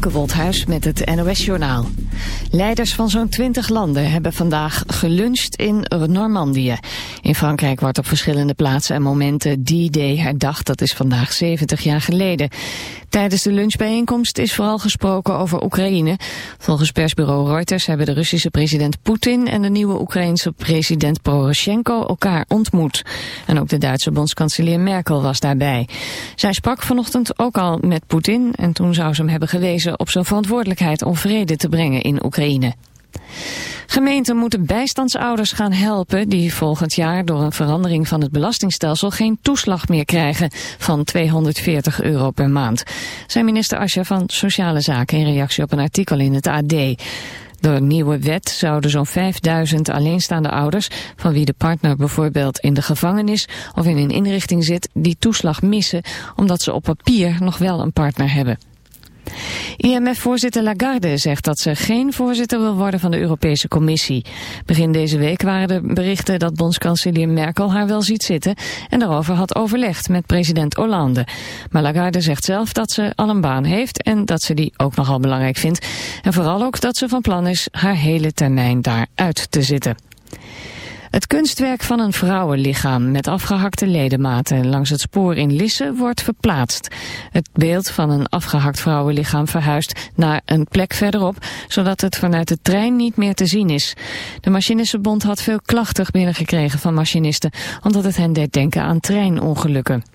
Femke met het NOS-journaal. Leiders van zo'n 20 landen hebben vandaag geluncht in Normandië. In Frankrijk wordt op verschillende plaatsen en momenten D-Day herdacht. Dat is vandaag 70 jaar geleden. Tijdens de lunchbijeenkomst is vooral gesproken over Oekraïne. Volgens persbureau Reuters hebben de Russische president Poetin... en de nieuwe Oekraïense president Poroshenko elkaar ontmoet. En ook de Duitse bondskanselier Merkel was daarbij. Zij sprak vanochtend ook al met Poetin... en toen zou ze hem hebben gewezen op zijn verantwoordelijkheid om vrede te brengen in Oekraïne. Gemeenten moeten bijstandsouders gaan helpen die volgend jaar door een verandering van het belastingstelsel geen toeslag meer krijgen van 240 euro per maand. Zijn minister Asja van Sociale Zaken in reactie op een artikel in het AD. Door een nieuwe wet zouden zo'n 5000 alleenstaande ouders, van wie de partner bijvoorbeeld in de gevangenis of in een inrichting zit, die toeslag missen omdat ze op papier nog wel een partner hebben. IMF-voorzitter Lagarde zegt dat ze geen voorzitter wil worden van de Europese Commissie. Begin deze week waren er berichten dat bondskanselier Merkel haar wel ziet zitten en daarover had overlegd met president Hollande. Maar Lagarde zegt zelf dat ze al een baan heeft en dat ze die ook nogal belangrijk vindt. En vooral ook dat ze van plan is haar hele termijn daar uit te zitten. Het kunstwerk van een vrouwenlichaam met afgehakte ledematen langs het spoor in Lisse wordt verplaatst. Het beeld van een afgehakt vrouwenlichaam verhuist naar een plek verderop, zodat het vanuit de trein niet meer te zien is. De Machinistenbond had veel klachten binnengekregen van machinisten, omdat het hen deed denken aan treinongelukken.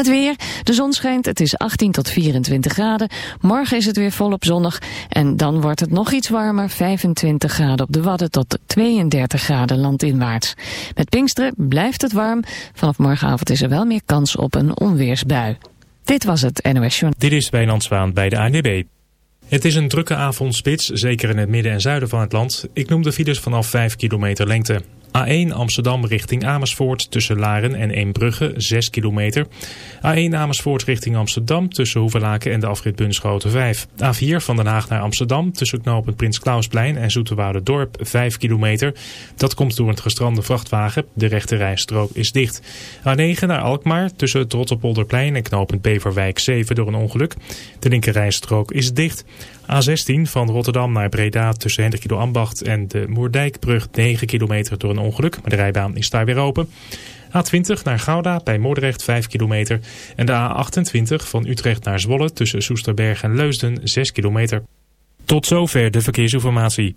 Het weer, de zon schijnt, het is 18 tot 24 graden. Morgen is het weer volop zonnig en dan wordt het nog iets warmer, 25 graden op de Wadden tot 32 graden landinwaarts. Met Pinksteren blijft het warm, vanaf morgenavond is er wel meer kans op een onweersbui. Dit was het NOS Journal. Dit is Wijnand Zwaan bij de ANWB. Het is een drukke avondspits, zeker in het midden en zuiden van het land. Ik noem de files vanaf 5 kilometer lengte. A1 Amsterdam richting Amersfoort tussen Laren en Eembrugge 6 kilometer. A1 Amersfoort richting Amsterdam tussen Hoevelaken en de afrit Bunschoten 5. A4 van Den Haag naar Amsterdam tussen knooppunt Prins Klausplein en Dorp 5 kilometer. Dat komt door een gestrande vrachtwagen. De rechte rijstrook is dicht. A9 naar Alkmaar tussen het en knooppunt Beverwijk 7 door een ongeluk. De linker rijstrook is dicht. A16 van Rotterdam naar Breda tussen Hendrik Ambacht en de Moerdijkbrug 9 kilometer door een ongeluk. Maar de rijbaan is daar weer open. A20 naar Gouda bij Moordrecht 5 kilometer. En de A28 van Utrecht naar Zwolle tussen Soesterberg en Leusden 6 kilometer. Tot zover de verkeersinformatie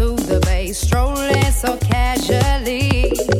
to the bay, strolling so casually.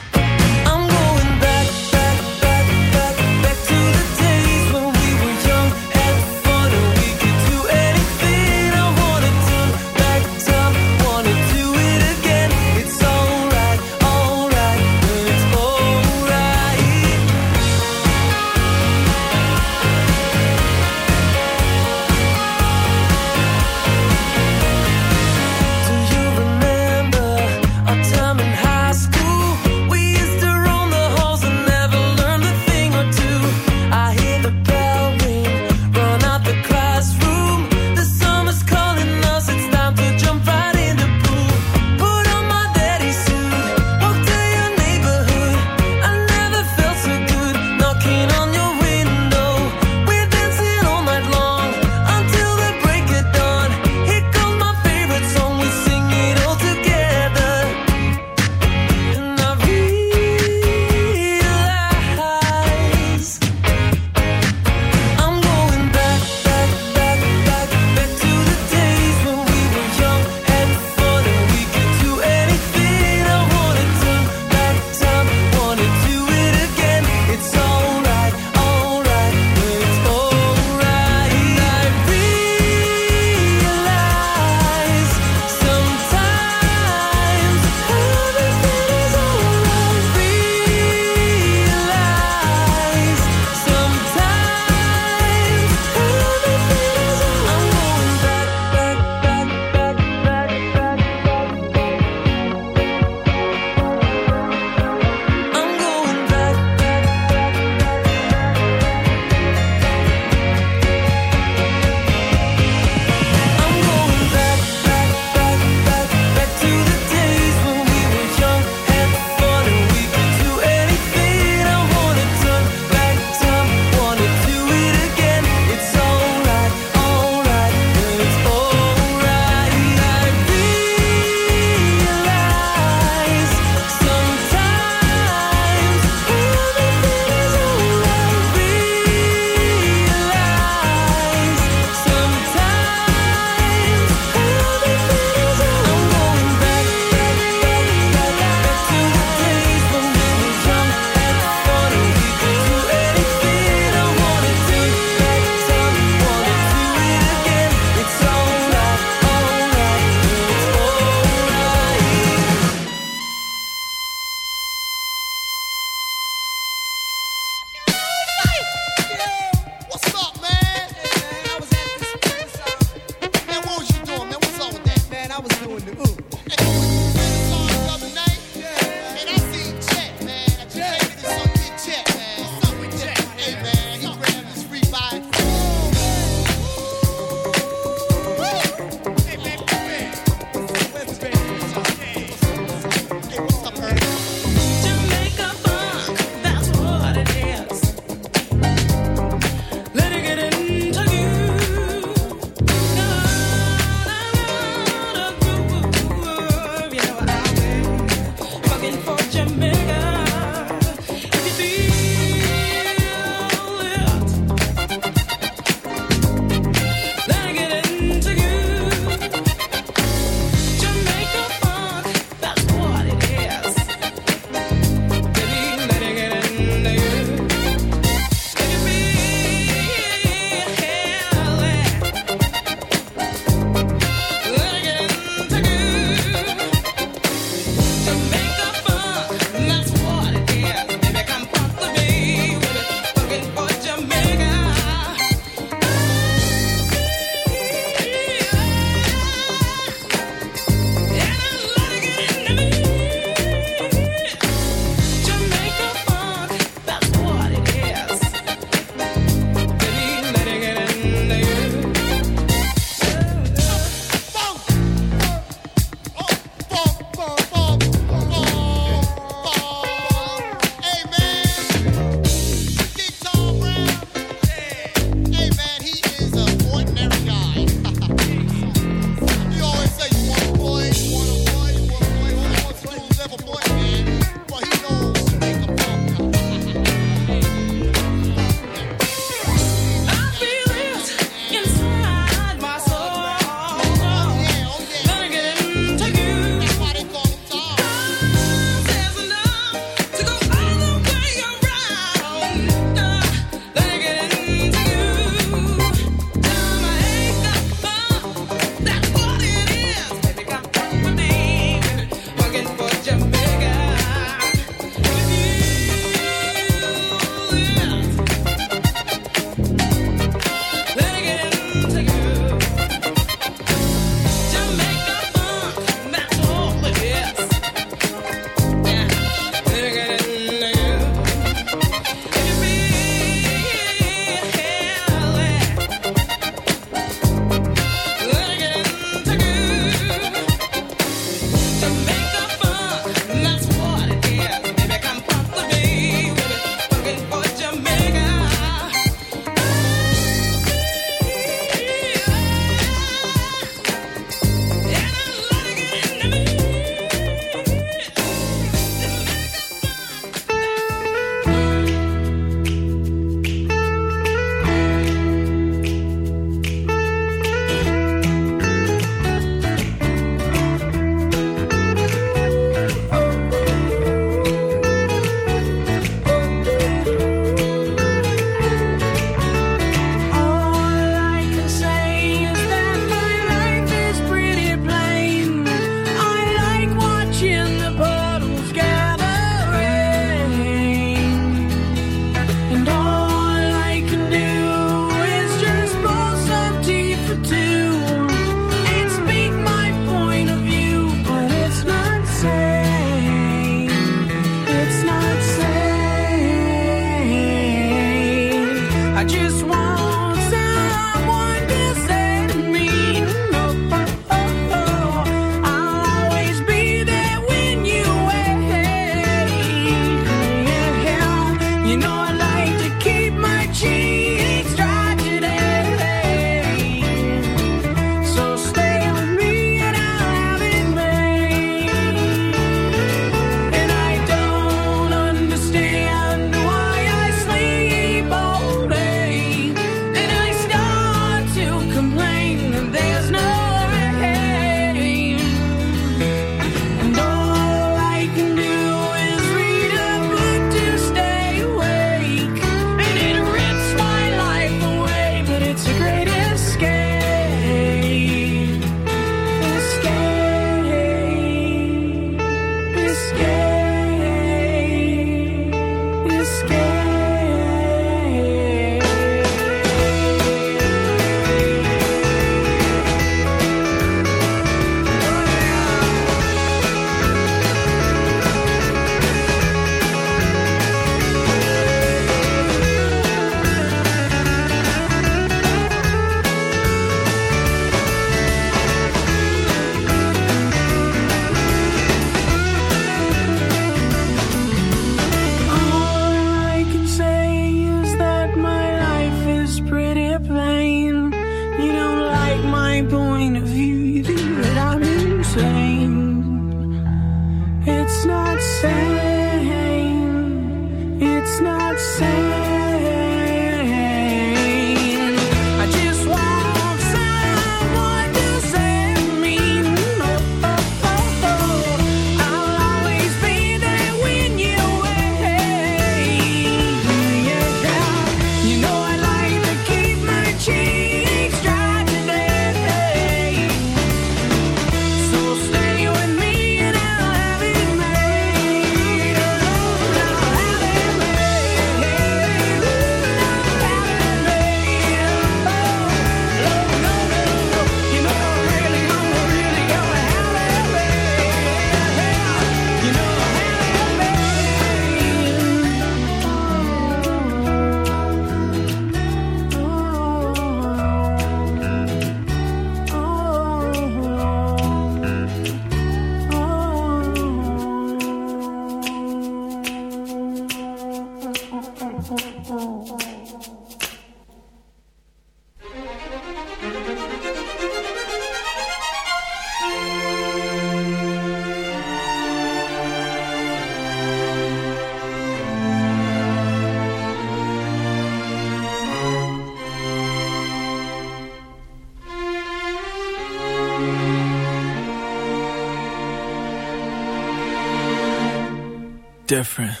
Different.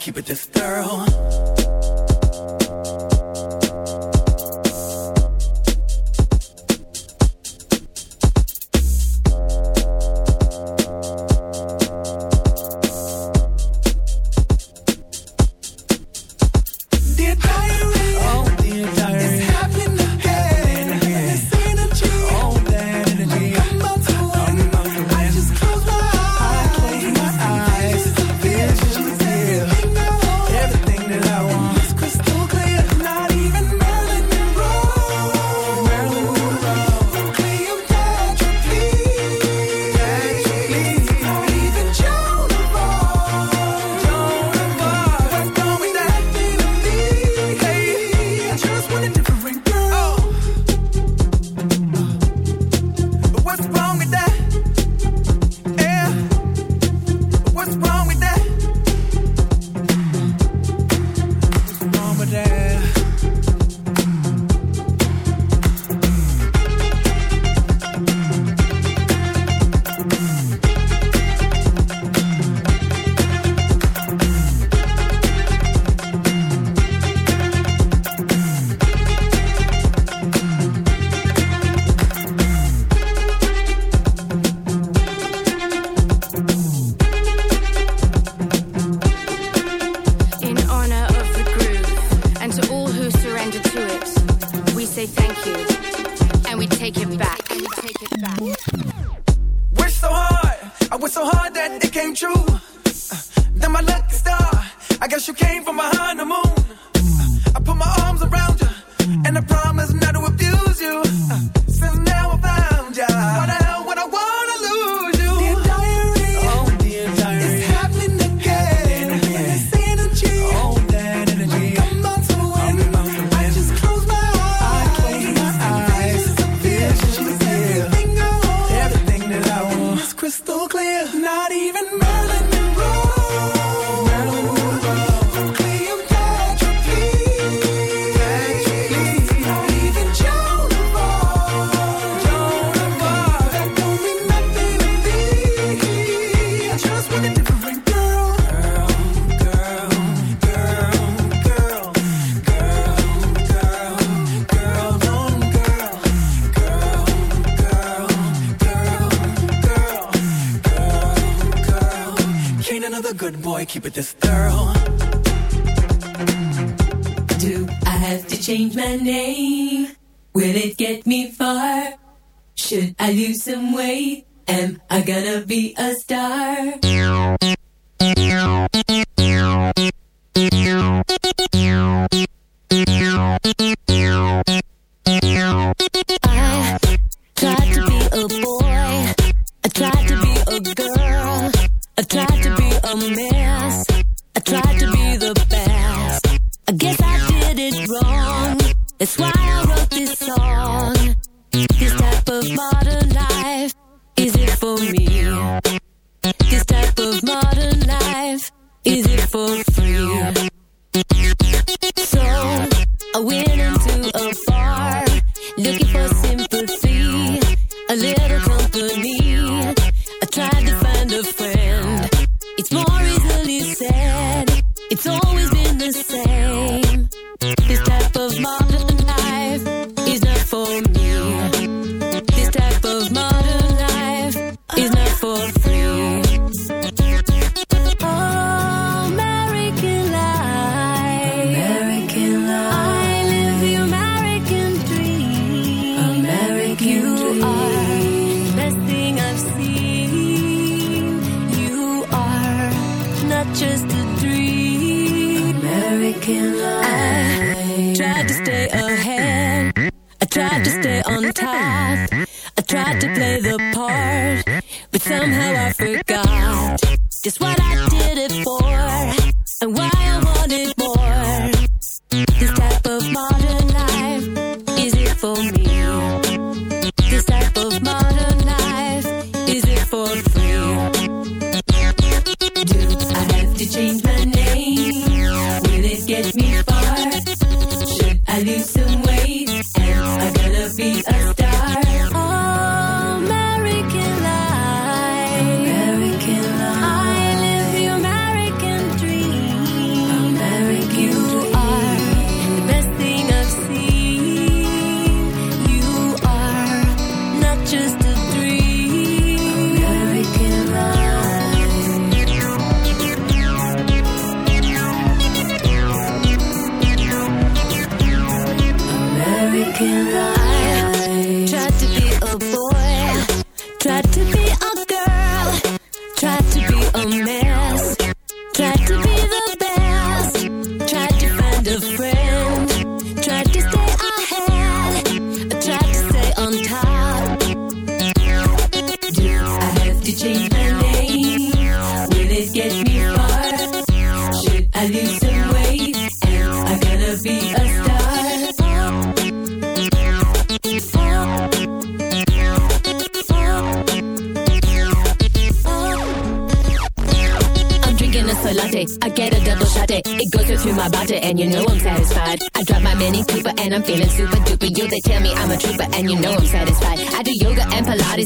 Keep it this? Came true.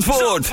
Zandvoort.